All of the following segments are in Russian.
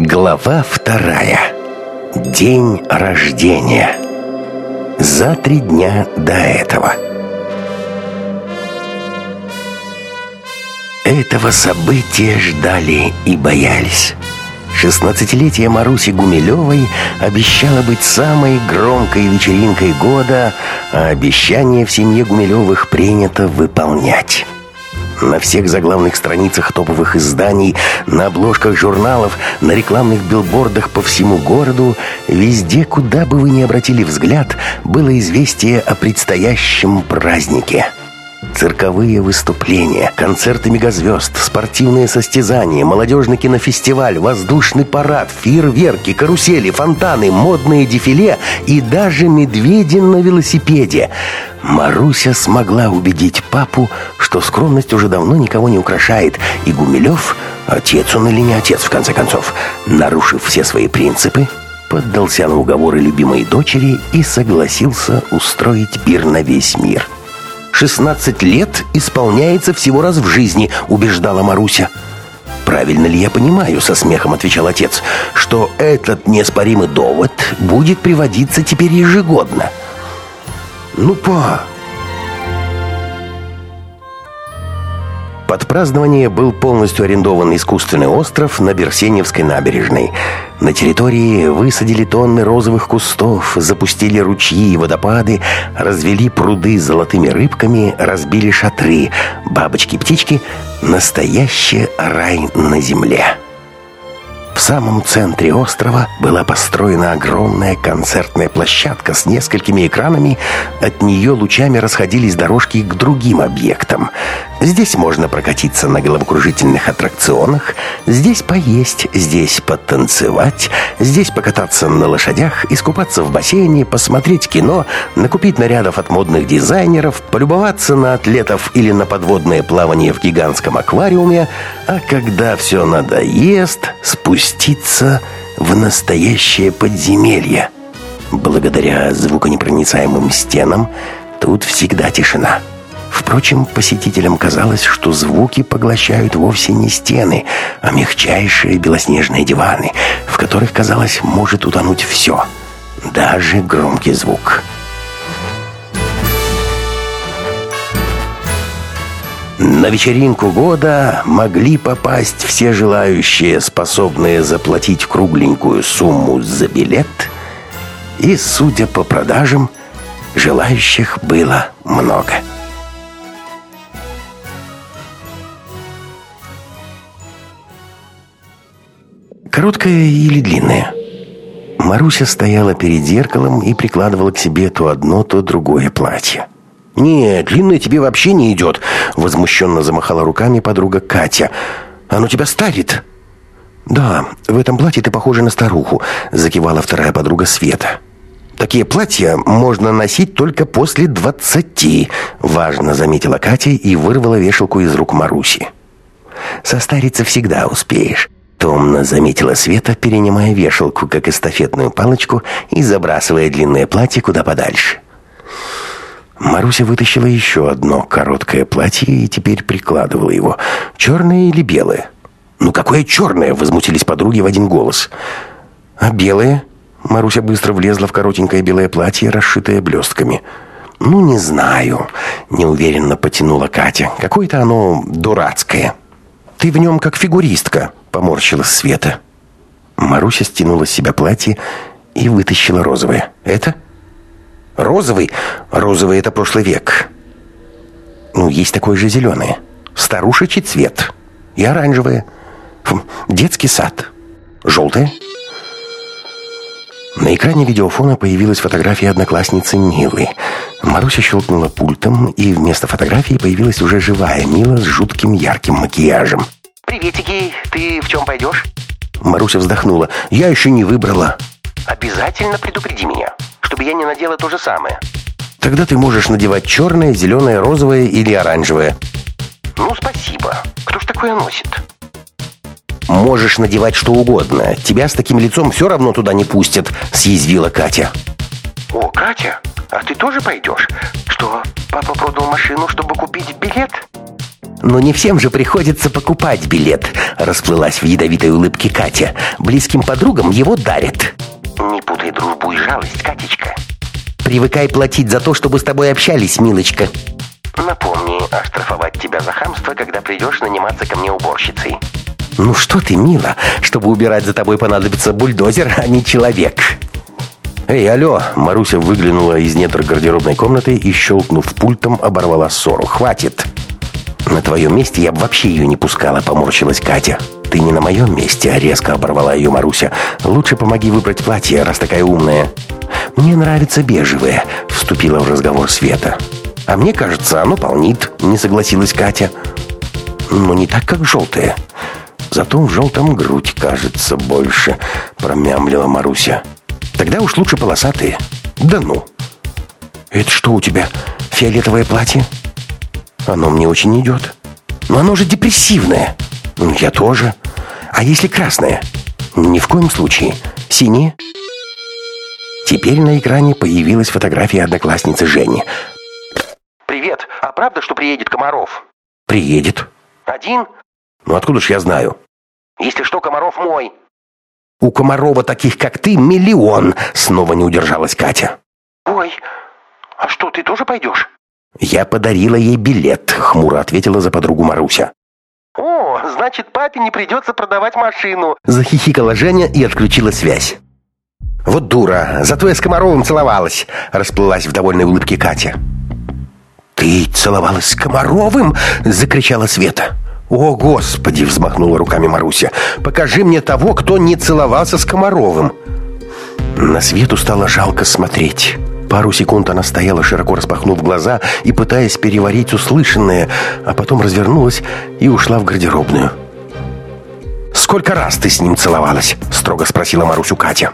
Глава вторая. День рождения. За три дня до этого. Этого события ждали и боялись. Шестнадцатилетие Маруси Гумилевой обещало быть самой громкой вечеринкой года, а обещание в семье Гумилевых принято выполнять. На всех заглавных страницах топовых изданий, на обложках журналов, на рекламных билбордах по всему городу, везде, куда бы вы ни обратили взгляд, было известие о предстоящем празднике – Цирковые выступления, концерты мегазвезд, спортивные состязания, молодежный кинофестиваль, воздушный парад, фейерверки, карусели, фонтаны, модные дефиле и даже медведи на велосипеде. Маруся смогла убедить папу, что скромность уже давно никого не украшает, и Гумилев, отец он или не отец, в конце концов, нарушив все свои принципы, поддался на уговоры любимой дочери и согласился устроить пир на весь мир. 16 лет исполняется всего раз в жизни, убеждала Маруся. «Правильно ли я понимаю?» — со смехом отвечал отец, «что этот неоспоримый довод будет приводиться теперь ежегодно». «Ну, па, Под празднование был полностью арендован искусственный остров на Берсеневской набережной. На территории высадили тонны розовых кустов, запустили ручьи и водопады, развели пруды с золотыми рыбками, разбили шатры, бабочки и птички. Настоящий рай на земле. В самом центре острова была построена огромная концертная площадка с несколькими экранами. От нее лучами расходились дорожки к другим объектам. Здесь можно прокатиться на головокружительных аттракционах, здесь поесть, здесь потанцевать, здесь покататься на лошадях, искупаться в бассейне, посмотреть кино, накупить нарядов от модных дизайнеров, полюбоваться на атлетов или на подводное плавание в гигантском аквариуме, а когда все надоест, спуститься спуститься в настоящее подземелье. Благодаря звуконепроницаемым стенам тут всегда тишина. Впрочем, посетителям казалось, что звуки поглощают вовсе не стены, а мягчайшие белоснежные диваны, в которых, казалось, может утонуть все, даже громкий звук. На вечеринку года могли попасть все желающие, способные заплатить кругленькую сумму за билет, и, судя по продажам, желающих было много. Короткая или длинная? Маруся стояла перед зеркалом и прикладывала к себе то одно, то другое платье. «Нет, длинное тебе вообще не идет», — возмущенно замахала руками подруга Катя. «Оно тебя старит». «Да, в этом платье ты похожа на старуху», — закивала вторая подруга Света. «Такие платья можно носить только после двадцати», — важно заметила Катя и вырвала вешалку из рук Маруси. «Состариться всегда успеешь», — томно заметила Света, перенимая вешалку, как эстафетную палочку, и забрасывая длинное платье куда подальше. Маруся вытащила еще одно короткое платье и теперь прикладывала его. Черное или белое? «Ну какое черное?» — возмутились подруги в один голос. «А белое?» Маруся быстро влезла в коротенькое белое платье, расшитое блестками. «Ну, не знаю», — неуверенно потянула Катя. «Какое-то оно дурацкое». «Ты в нем как фигуристка», — поморщилась Света. Маруся стянула с себя платье и вытащила розовое. «Это?» Розовый? Розовый — это прошлый век. Ну, есть такое же зеленое. Старушечий цвет. И оранжевое. Детский сад. Желтое. На экране видеофона появилась фотография одноклассницы Милы. Маруся щелкнула пультом, и вместо фотографии появилась уже живая Мила с жутким ярким макияжем. «Приветики, ты в чем пойдешь?» Маруся вздохнула. «Я еще не выбрала». «Обязательно предупреди меня» чтобы я не надела то же самое. Тогда ты можешь надевать черное, зеленое, розовое или оранжевое. Ну, спасибо. Кто ж такое носит? Можешь надевать что угодно. Тебя с таким лицом все равно туда не пустят, съязвила Катя. О, Катя, а ты тоже пойдешь? Что, папа продал машину, чтобы купить билет? Но не всем же приходится покупать билет, расплылась в ядовитой улыбке Катя. Близким подругам его дарят. Дружбу и жалость, Катечка. Привыкай платить за то, чтобы с тобой общались, милочка. Напомни, оштрафовать тебя за хамство, когда придешь наниматься ко мне уборщицей. Ну что ты, мила, чтобы убирать за тобой понадобится бульдозер, а не человек. Эй, алло, Маруся выглянула из недр гардеробной комнаты и, щелкнув пультом, оборвала ссору. Хватит. На твоем месте я бы вообще ее не пускала, поморщилась Катя. Ты не на моем месте, а резко оборвала ее Маруся. Лучше помоги выбрать платье, раз такая умная. Мне нравится бежевое, вступила в разговор Света. А мне кажется, оно полнит, не согласилась Катя. Но не так, как желтое. Зато в желтом грудь кажется больше, промямлила Маруся. Тогда уж лучше полосатые. Да ну. Это что у тебя, фиолетовое платье? Оно мне очень идет. Но оно же депрессивное. Я тоже. А если красное? Ни в коем случае. Синее? Теперь на экране появилась фотография одноклассницы Жени. Привет, а правда, что приедет Комаров? Приедет. Один? Ну откуда ж я знаю? Если что, Комаров мой. У Комарова таких, как ты, миллион, снова не удержалась Катя. Ой, а что, ты тоже пойдешь? «Я подарила ей билет», — хмуро ответила за подругу Маруся. Значит, папе не придется продавать машину. Захихикала Женя и отключила связь. «Вот дура, зато я с Комаровым целовалась», — расплылась в довольной улыбке Катя. «Ты целовалась с Комаровым?» — закричала Света. «О, Господи!» — взмахнула руками Маруся. «Покажи мне того, кто не целовался с Комаровым!» На Свету стало жалко смотреть. Пару секунд она стояла, широко распахнув глаза и пытаясь переварить услышанное, а потом развернулась и ушла в гардеробную. «Сколько раз ты с ним целовалась?» — строго спросила Марусю Катя.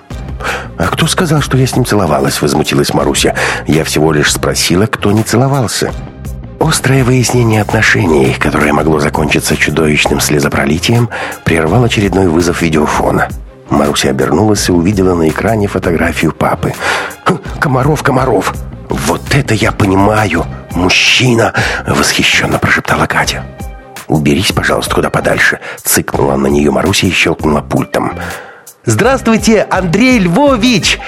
«А кто сказал, что я с ним целовалась?» — возмутилась Маруся. «Я всего лишь спросила, кто не целовался». Острое выяснение отношений, которое могло закончиться чудовищным слезопролитием, прервал очередной вызов видеофона — Маруся обернулась и увидела на экране фотографию папы. «Хм, «Комаров, Комаров! Вот это я понимаю! Мужчина!» — восхищенно прошептала Катя. «Уберись, пожалуйста, куда подальше!» — цыкнула на нее Маруся и щелкнула пультом. «Здравствуйте, Андрей Львович!»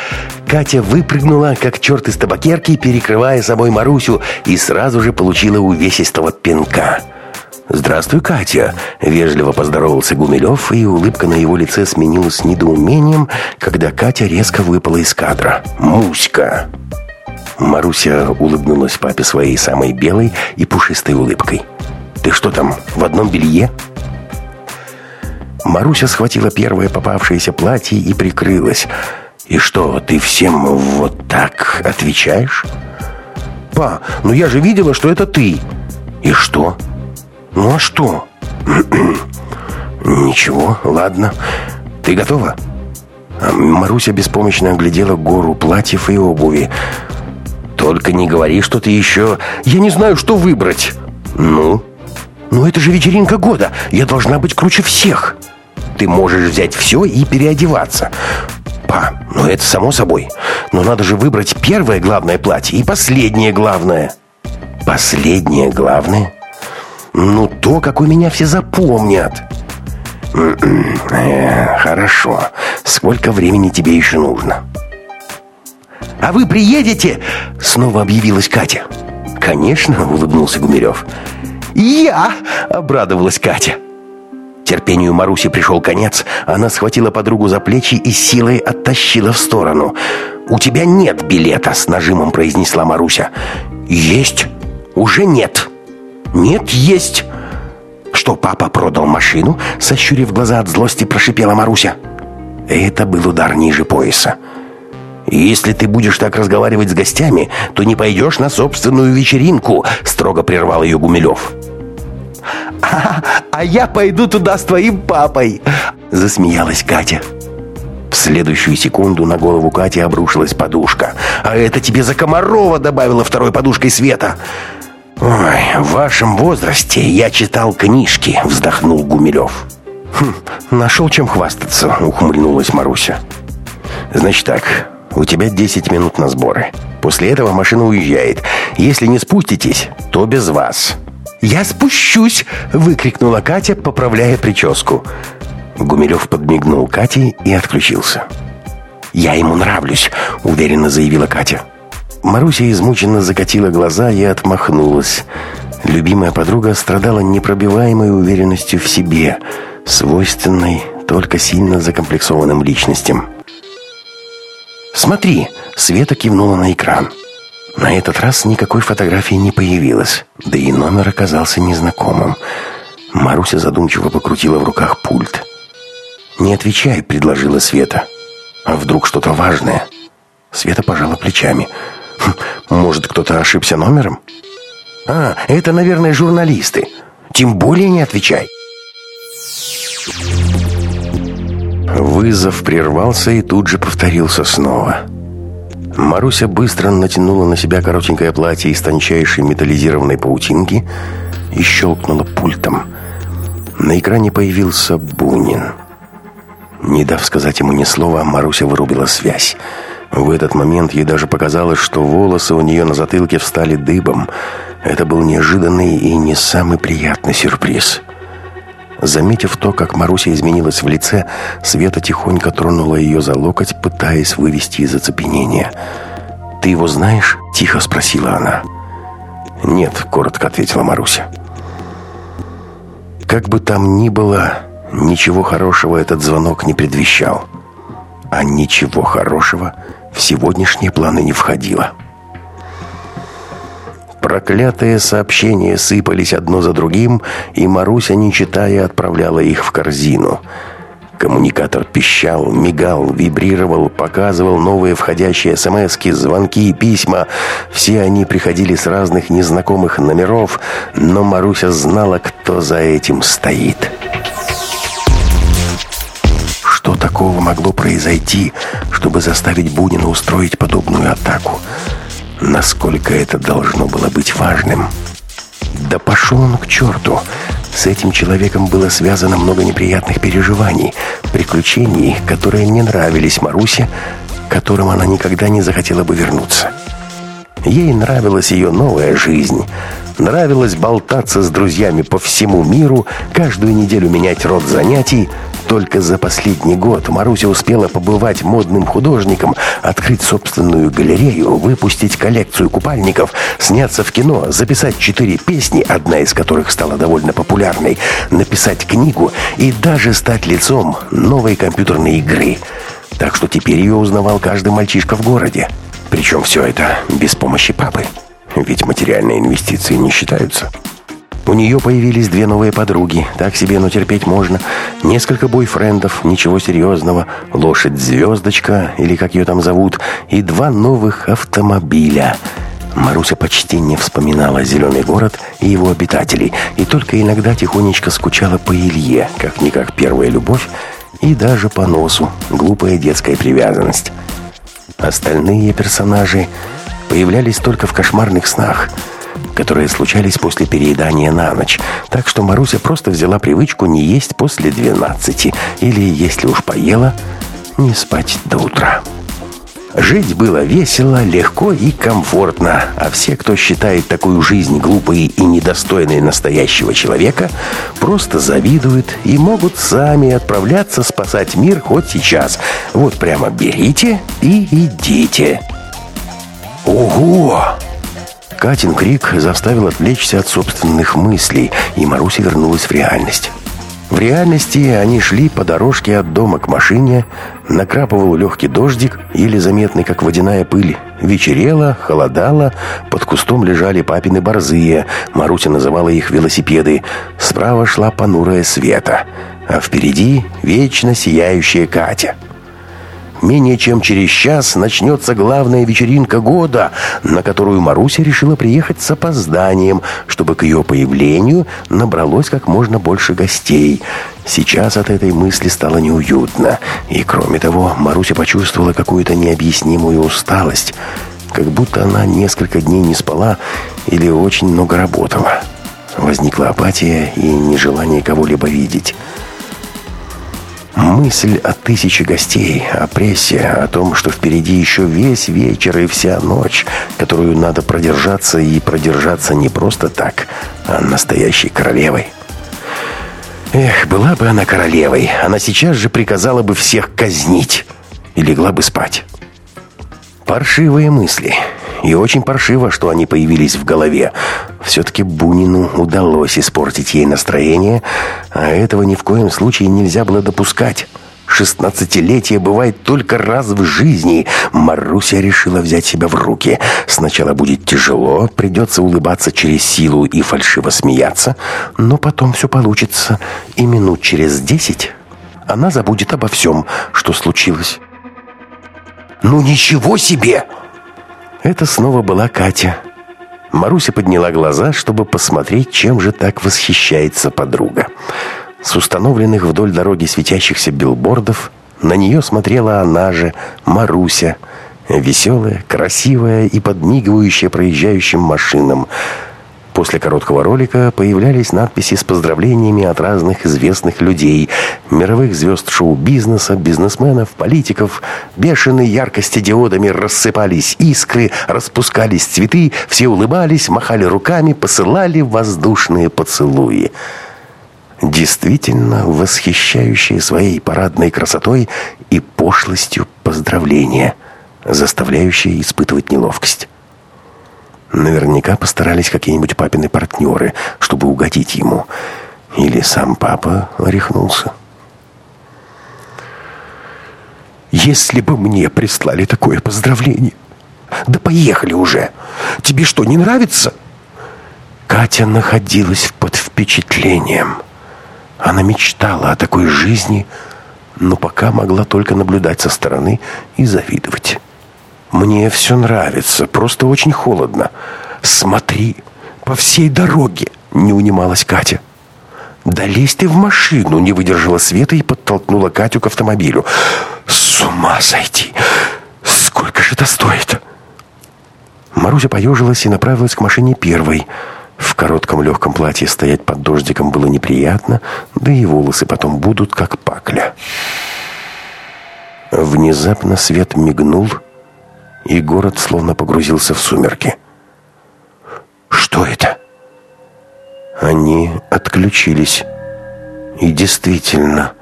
Катя выпрыгнула, как черт из табакерки, перекрывая собой Марусю, и сразу же получила увесистого пинка — «Здравствуй, Катя!» — вежливо поздоровался Гумилев, и улыбка на его лице сменилась недоумением, когда Катя резко выпала из кадра. «Муська!» Маруся улыбнулась папе своей самой белой и пушистой улыбкой. «Ты что там, в одном белье?» Маруся схватила первое попавшееся платье и прикрылась. «И что, ты всем вот так отвечаешь?» «Па, ну я же видела, что это ты!» «И что?» «Ну а что?» «Ничего, ладно. Ты готова?» а Маруся беспомощно оглядела гору платьев и обуви. «Только не говори, что ты еще... Я не знаю, что выбрать!» «Ну?» «Ну это же вечеринка года! Я должна быть круче всех!» «Ты можешь взять все и переодеваться!» «Па, ну это само собой. Но надо же выбрать первое главное платье и последнее главное!» «Последнее главное?» Ну, то, как у меня все запомнят. Э, хорошо. Сколько времени тебе еще нужно? А вы приедете? Снова объявилась Катя. Конечно, улыбнулся Гумерев. Я! Обрадовалась Катя. Терпению Маруси пришел конец. Она схватила подругу за плечи и силой оттащила в сторону. «У тебя нет билета», — с нажимом произнесла Маруся. «Есть. Уже нет». «Нет, есть!» «Что, папа продал машину?» Сощурив глаза от злости, прошипела Маруся. Это был удар ниже пояса. «Если ты будешь так разговаривать с гостями, то не пойдешь на собственную вечеринку», строго прервал ее Гумилев. «А, а я пойду туда с твоим папой!» Засмеялась Катя. В следующую секунду на голову Кати обрушилась подушка. «А это тебе за Комарова добавила второй подушкой света!» «Ой, в вашем возрасте я читал книжки», — вздохнул Гумилев. «Хм, нашел чем хвастаться», — ухмыльнулась Маруся. «Значит так, у тебя 10 минут на сборы. После этого машина уезжает. Если не спуститесь, то без вас». «Я спущусь!» — выкрикнула Катя, поправляя прическу. Гумилев подмигнул Кате и отключился. «Я ему нравлюсь», — уверенно заявила Катя. Маруся измученно закатила глаза и отмахнулась. Любимая подруга страдала непробиваемой уверенностью в себе, свойственной только сильно закомплексованным личностям. «Смотри!» — Света кивнула на экран. На этот раз никакой фотографии не появилось, да и номер оказался незнакомым. Маруся задумчиво покрутила в руках пульт. «Не отвечай», — предложила Света. «А вдруг что-то важное?» Света пожала плечами. «Хм, «Может, кто-то ошибся номером?» «А, это, наверное, журналисты. Тем более не отвечай». Вызов прервался и тут же повторился снова. Маруся быстро натянула на себя коротенькое платье из тончайшей металлизированной паутинки и щелкнула пультом. На экране появился Бунин. Не дав сказать ему ни слова, Маруся вырубила связь. В этот момент ей даже показалось, что волосы у нее на затылке встали дыбом. Это был неожиданный и не самый приятный сюрприз. Заметив то, как Маруся изменилась в лице, Света тихонько тронула ее за локоть, пытаясь вывести из оцепенения. «Ты его знаешь?» – тихо спросила она. «Нет», – коротко ответила Маруся. Как бы там ни было, ничего хорошего этот звонок не предвещал. А ничего хорошего в сегодняшние планы не входило. Проклятые сообщения сыпались одно за другим, и Маруся, не читая, отправляла их в корзину. Коммуникатор пищал, мигал, вибрировал, показывал новые входящие смски, звонки и письма. Все они приходили с разных незнакомых номеров, но Маруся знала, кто за этим стоит. Что такого могло произойти, чтобы заставить Бунина устроить подобную атаку? Насколько это должно было быть важным? Да пошел он к черту! С этим человеком было связано много неприятных переживаний, приключений, которые не нравились Марусе, к которым она никогда не захотела бы вернуться. Ей нравилась ее новая жизнь. Нравилось болтаться с друзьями по всему миру, каждую неделю менять род занятий – только за последний год Маруся успела побывать модным художником, открыть собственную галерею, выпустить коллекцию купальников, сняться в кино, записать четыре песни, одна из которых стала довольно популярной, написать книгу и даже стать лицом новой компьютерной игры. Так что теперь ее узнавал каждый мальчишка в городе. Причем все это без помощи папы. Ведь материальные инвестиции не считаются. У нее появились две новые подруги. Так себе, но терпеть можно. Несколько бойфрендов, ничего серьезного. Лошадь-звездочка, или как ее там зовут. И два новых автомобиля. Маруся почти не вспоминала зеленый город и его обитателей. И только иногда тихонечко скучала по Илье, как-никак первая любовь, и даже по носу, глупая детская привязанность. Остальные персонажи появлялись только в кошмарных снах – которые случались после переедания на ночь. Так что Маруся просто взяла привычку не есть после 12 или, если уж поела, не спать до утра. Жить было весело, легко и комфортно, а все, кто считает такую жизнь глупой и недостойной настоящего человека, просто завидуют и могут сами отправляться спасать мир хоть сейчас. Вот прямо берите и идите. Ого! Катин крик заставил отвлечься от собственных мыслей, и Маруся вернулась в реальность. В реальности они шли по дорожке от дома к машине, накрапывал легкий дождик, еле заметный, как водяная пыль. Вечерело, холодало, под кустом лежали папины борзые, Маруся называла их велосипеды. Справа шла понурая Света, а впереди вечно сияющая Катя. Менее чем через час начнется главная вечеринка года, на которую Маруся решила приехать с опозданием, чтобы к ее появлению набралось как можно больше гостей. Сейчас от этой мысли стало неуютно. И кроме того, Маруся почувствовала какую-то необъяснимую усталость, как будто она несколько дней не спала или очень много работала. Возникла апатия и нежелание кого-либо видеть. Мысль о тысяче гостей, о прессе, о том, что впереди еще весь вечер и вся ночь, которую надо продержаться и продержаться не просто так, а настоящей королевой. Эх, была бы она королевой, она сейчас же приказала бы всех казнить и легла бы спать. Паршивые мысли. И очень паршиво, что они появились в голове. Все-таки Бунину удалось испортить ей настроение, а этого ни в коем случае нельзя было допускать. Шестнадцатилетие бывает только раз в жизни. Маруся решила взять себя в руки. Сначала будет тяжело, придется улыбаться через силу и фальшиво смеяться, но потом все получится, и минут через десять она забудет обо всем, что случилось. «Ну ничего себе!» Это снова была Катя. Маруся подняла глаза, чтобы посмотреть, чем же так восхищается подруга. С установленных вдоль дороги светящихся билбордов на нее смотрела она же, Маруся, веселая, красивая и подмигивающая проезжающим машинам – После короткого ролика появлялись надписи с поздравлениями от разных известных людей, мировых звезд шоу-бизнеса, бизнесменов, политиков. Бешеные яркости диодами рассыпались искры, распускались цветы, все улыбались, махали руками, посылали воздушные поцелуи. Действительно восхищающие своей парадной красотой и пошлостью поздравления, заставляющие испытывать неловкость. Наверняка постарались какие-нибудь папины партнеры, чтобы угодить ему. Или сам папа рехнулся. Если бы мне прислали такое поздравление. Да поехали уже. Тебе что, не нравится? Катя находилась под впечатлением. Она мечтала о такой жизни, но пока могла только наблюдать со стороны и завидовать. «Мне все нравится, просто очень холодно. Смотри, по всей дороге!» — не унималась Катя. «Да лезь ты в машину!» — не выдержала Света и подтолкнула Катю к автомобилю. «С ума сойти! Сколько же это стоит?» Маруся поежилась и направилась к машине первой. В коротком легком платье стоять под дождиком было неприятно, да и волосы потом будут как пакля. Внезапно свет мигнул, и город словно погрузился в сумерки. Что это? Они отключились. И действительно,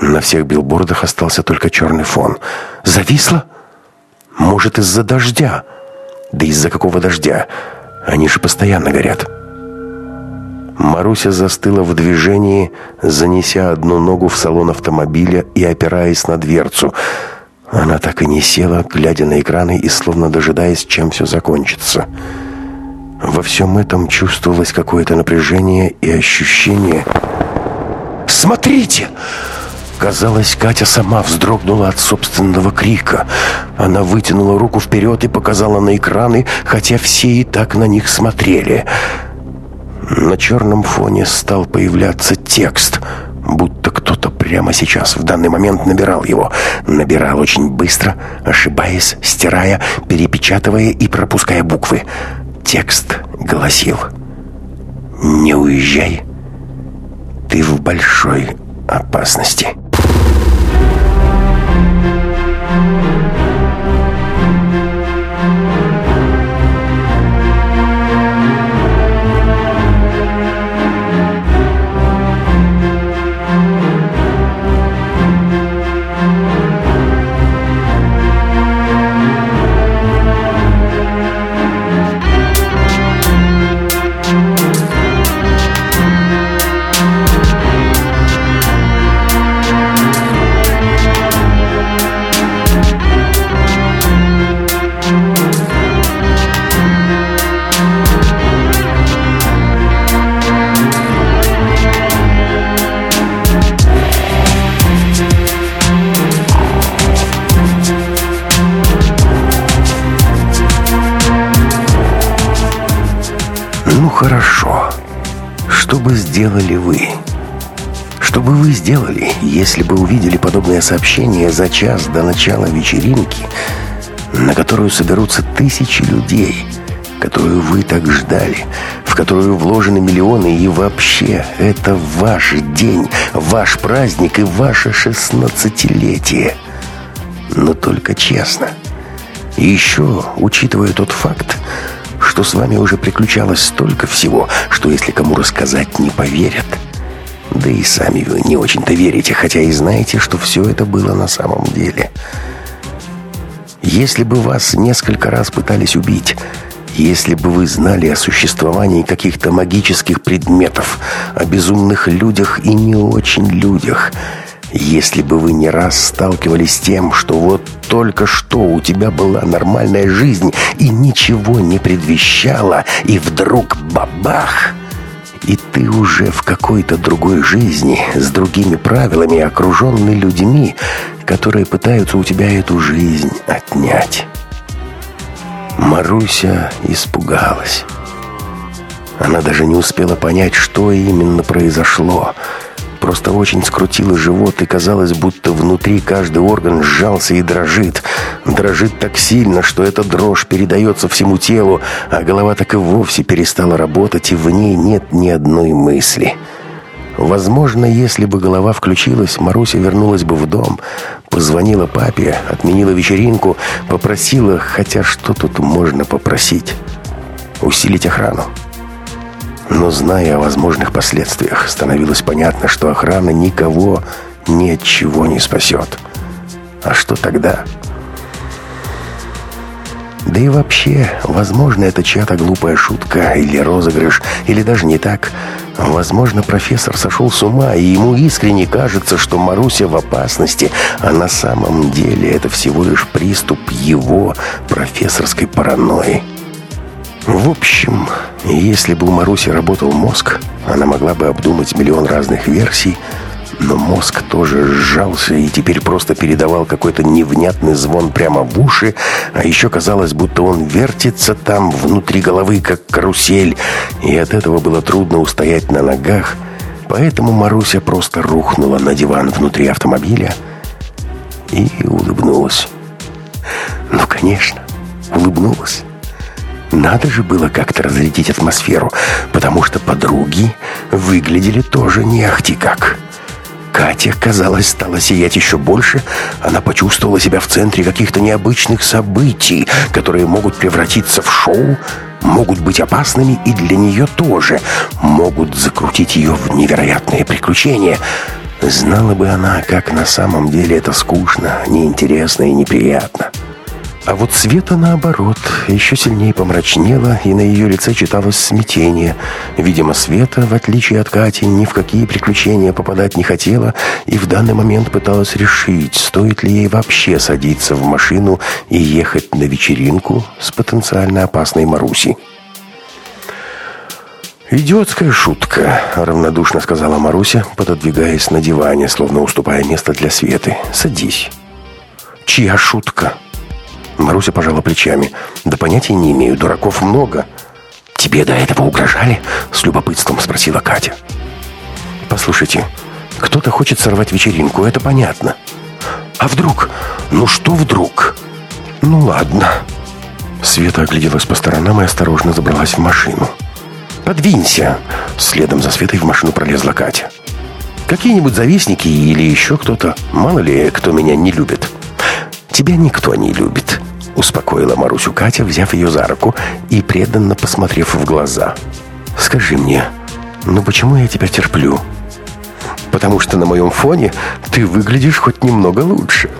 на всех билбордах остался только черный фон. Зависло? Может, из-за дождя? Да из-за какого дождя? Они же постоянно горят. Маруся застыла в движении, занеся одну ногу в салон автомобиля и опираясь на дверцу – она так и не села, глядя на экраны и словно дожидаясь, чем все закончится. Во всем этом чувствовалось какое-то напряжение и ощущение... «Смотрите!» Казалось, Катя сама вздрогнула от собственного крика. Она вытянула руку вперед и показала на экраны, хотя все и так на них смотрели. На черном фоне стал появляться текст — будто кто-то прямо сейчас, в данный момент набирал его. Набирал очень быстро, ошибаясь, стирая, перепечатывая и пропуская буквы. Текст гласил «Не уезжай, ты в большой опасности». Сделали вы? Что бы вы сделали, если бы увидели подобное сообщение за час до начала вечеринки, на которую соберутся тысячи людей, которую вы так ждали, в которую вложены миллионы, и вообще это ваш день, ваш праздник и ваше шестнадцатилетие. Но только честно. Еще, учитывая тот факт, что с вами уже приключалось столько всего, что если кому рассказать, не поверят. Да и сами вы не очень-то верите, хотя и знаете, что все это было на самом деле. Если бы вас несколько раз пытались убить, если бы вы знали о существовании каких-то магических предметов, о безумных людях и не очень людях, если бы вы не раз сталкивались с тем, что вот только что у тебя была нормальная жизнь и ничего не предвещало, и вдруг бабах! И ты уже в какой-то другой жизни, с другими правилами, окруженный людьми, которые пытаются у тебя эту жизнь отнять. Маруся испугалась. Она даже не успела понять, что именно произошло. Просто очень скрутила живот, и казалось, будто внутри каждый орган сжался и дрожит. Дрожит так сильно, что эта дрожь передается всему телу, а голова так и вовсе перестала работать, и в ней нет ни одной мысли. Возможно, если бы голова включилась, Маруся вернулась бы в дом, позвонила папе, отменила вечеринку, попросила, хотя что тут можно попросить, усилить охрану. Но зная о возможных последствиях, становилось понятно, что охрана никого ни от чего не спасет. А что тогда? Да и вообще, возможно, это чья-то глупая шутка или розыгрыш, или даже не так. Возможно, профессор сошел с ума, и ему искренне кажется, что Маруся в опасности, а на самом деле это всего лишь приступ его профессорской паранойи. В общем, если бы у Маруси работал мозг, она могла бы обдумать миллион разных версий, но мозг тоже сжался и теперь просто передавал какой-то невнятный звон прямо в уши, а еще казалось, будто он вертится там внутри головы, как карусель, и от этого было трудно устоять на ногах, поэтому Маруся просто рухнула на диван внутри автомобиля и улыбнулась. Ну, конечно, улыбнулась. Надо же было как-то разрядить атмосферу, потому что подруги выглядели тоже не ахти как. Катя, казалось, стала сиять еще больше. Она почувствовала себя в центре каких-то необычных событий, которые могут превратиться в шоу, могут быть опасными и для нее тоже, могут закрутить ее в невероятные приключения. Знала бы она, как на самом деле это скучно, неинтересно и неприятно. А вот Света, наоборот, еще сильнее помрачнела, и на ее лице читалось смятение. Видимо, Света, в отличие от Кати, ни в какие приключения попадать не хотела и в данный момент пыталась решить, стоит ли ей вообще садиться в машину и ехать на вечеринку с потенциально опасной Марусей. «Идиотская шутка», — равнодушно сказала Маруся, пододвигаясь на диване, словно уступая место для Светы. «Садись». «Чья шутка?» Маруся пожала плечами. «Да понятия не имею, дураков много». «Тебе до этого угрожали?» С любопытством спросила Катя. «Послушайте, кто-то хочет сорвать вечеринку, это понятно. А вдруг? Ну что вдруг?» «Ну ладно». Света огляделась по сторонам и осторожно забралась в машину. «Подвинься!» Следом за Светой в машину пролезла Катя. «Какие-нибудь завистники или еще кто-то? Мало ли, кто меня не любит». «Тебя никто не любит», — успокоила Марусю Катя, взяв ее за руку и преданно посмотрев в глаза. «Скажи мне, ну почему я тебя терплю?» «Потому что на моем фоне ты выглядишь хоть немного лучше».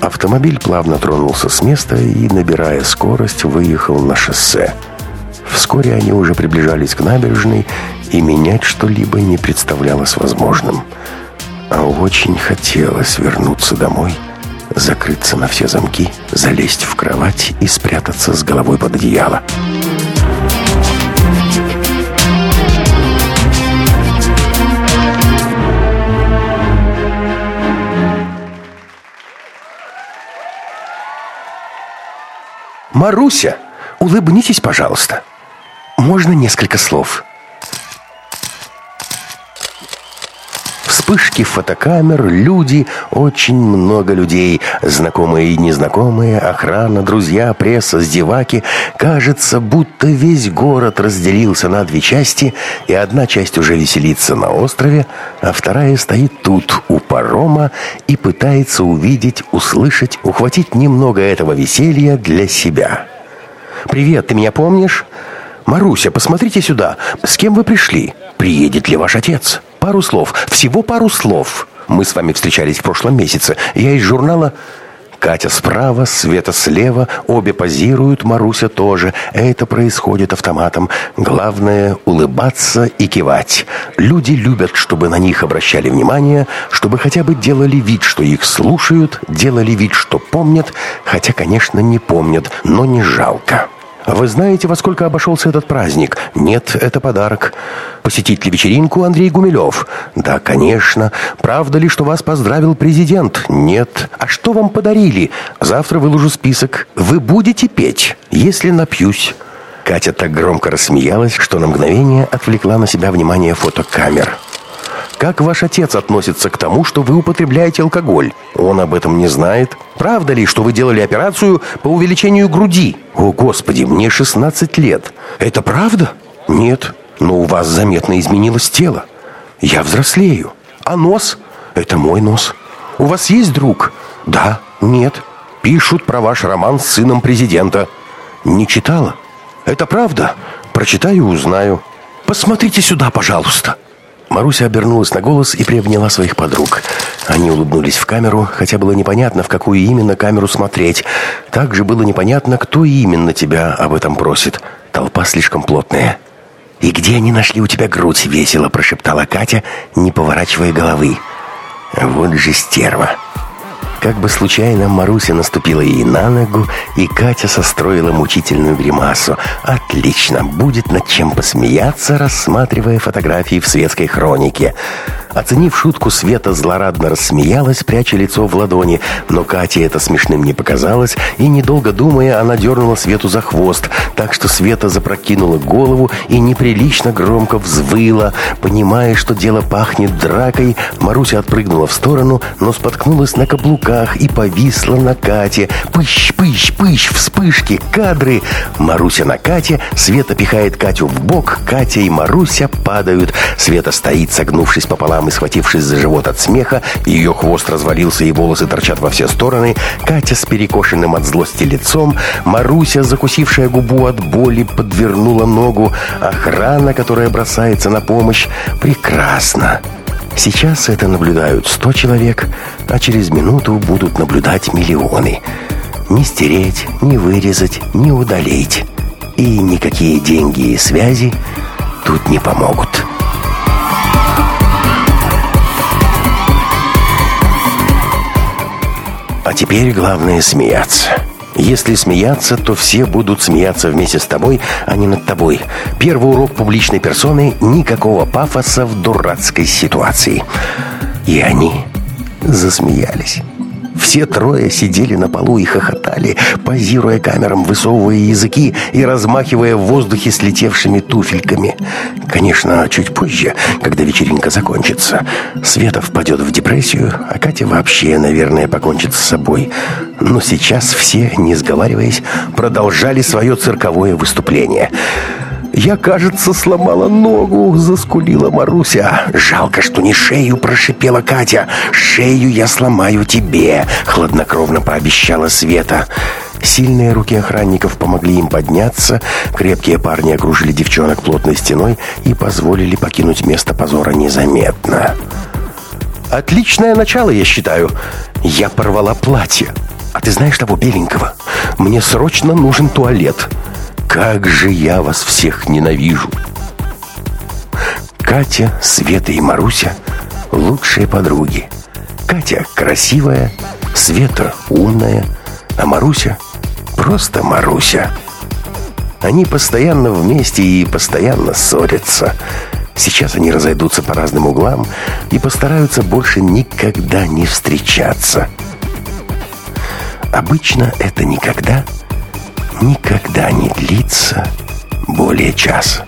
Автомобиль плавно тронулся с места и, набирая скорость, выехал на шоссе. Вскоре они уже приближались к набережной, и менять что-либо не представлялось возможным. А очень хотелось вернуться домой – закрыться на все замки, залезть в кровать и спрятаться с головой под одеяло. «Маруся, улыбнитесь, пожалуйста. Можно несколько слов?» Вспышки фотокамер, люди, очень много людей. Знакомые и незнакомые, охрана, друзья, пресса, сдеваки. Кажется, будто весь город разделился на две части, и одна часть уже веселится на острове, а вторая стоит тут, у парома, и пытается увидеть, услышать, ухватить немного этого веселья для себя. «Привет, ты меня помнишь?» «Маруся, посмотрите сюда. С кем вы пришли? Приедет ли ваш отец?» Пару слов, всего пару слов. Мы с вами встречались в прошлом месяце. Я из журнала... Катя справа, Света слева, обе позируют, Маруся тоже. Это происходит автоматом. Главное — улыбаться и кивать. Люди любят, чтобы на них обращали внимание, чтобы хотя бы делали вид, что их слушают, делали вид, что помнят, хотя, конечно, не помнят, но не жалко. Вы знаете, во сколько обошелся этот праздник? Нет, это подарок. Посетить ли вечеринку Андрей Гумилев? Да, конечно. Правда ли, что вас поздравил президент? Нет. А что вам подарили? Завтра выложу список. Вы будете петь, если напьюсь. Катя так громко рассмеялась, что на мгновение отвлекла на себя внимание фотокамер. Как ваш отец относится к тому, что вы употребляете алкоголь? Он об этом не знает. Правда ли, что вы делали операцию по увеличению груди? О, Господи, мне 16 лет. Это правда? Нет. Но у вас заметно изменилось тело. Я взрослею. А нос? Это мой нос. У вас есть друг? Да. Нет. Пишут про ваш роман с сыном президента. Не читала? Это правда? Прочитаю и узнаю. Посмотрите сюда, пожалуйста. Маруся обернулась на голос и приобняла своих подруг. Они улыбнулись в камеру, хотя было непонятно, в какую именно камеру смотреть. Также было непонятно, кто именно тебя об этом просит. Толпа слишком плотная. «И где они нашли у тебя грудь?» — весело прошептала Катя, не поворачивая головы. «Вот же стерва!» Как бы случайно Маруся наступила ей на ногу, и Катя состроила мучительную гримасу. Отлично, будет над чем посмеяться, рассматривая фотографии в светской хронике. Оценив шутку, Света злорадно рассмеялась, пряча лицо в ладони, но Кате это смешным не показалось, и, недолго думая, она дернула Свету за хвост, так что Света запрокинула голову и неприлично громко взвыла. Понимая, что дело пахнет дракой, Маруся отпрыгнула в сторону, но споткнулась на каблуках и повисла на Кате. Пыщ, пыщ, пыщ, вспышки, кадры. Маруся на Кате, Света пихает Катю в бок, Катя и Маруся падают. Света стоит, согнувшись пополам и схватившись за живот от смеха, ее хвост развалился и волосы торчат во все стороны, Катя с перекошенным от злости лицом, Маруся, закусившая губу от боли, подвернула ногу, охрана, которая бросается на помощь. Прекрасно. Сейчас это наблюдают сто человек, а через минуту будут наблюдать миллионы. Не стереть, не вырезать, не удалить. И никакие деньги и связи тут не помогут. А теперь главное смеяться. Если смеяться, то все будут смеяться вместе с тобой, а не над тобой. Первый урок публичной персоны – никакого пафоса в дурацкой ситуации. И они засмеялись. Все трое сидели на полу и хохотали, позируя камерам, высовывая языки и размахивая в воздухе слетевшими туфельками. Конечно, чуть позже, когда вечеринка закончится, Света впадет в депрессию, а Катя вообще, наверное, покончит с собой. Но сейчас все, не сговариваясь, продолжали свое цирковое выступление – «Я, кажется, сломала ногу», — заскулила Маруся. «Жалко, что не шею», — прошипела Катя. «Шею я сломаю тебе», — хладнокровно пообещала Света. Сильные руки охранников помогли им подняться, крепкие парни окружили девчонок плотной стеной и позволили покинуть место позора незаметно. «Отличное начало, я считаю. Я порвала платье. А ты знаешь того беленького? Мне срочно нужен туалет». Как же я вас всех ненавижу! Катя, Света и Маруся — лучшие подруги. Катя красивая, Света умная, а Маруся — просто Маруся. Они постоянно вместе и постоянно ссорятся. Сейчас они разойдутся по разным углам и постараются больше никогда не встречаться. Обычно это никогда — никогда не длится более часа.